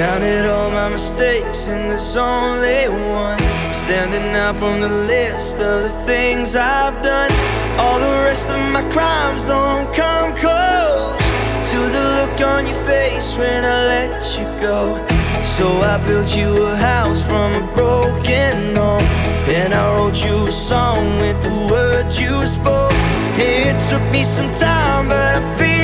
Counted all my mistakes, and there's only one standing out from the list of the things I've done. All the rest of my crimes don't come close to the look on your face when I let you go. So I built you a house from a broken home, and I wrote you a song with the words you spoke. It took me some time, but I feel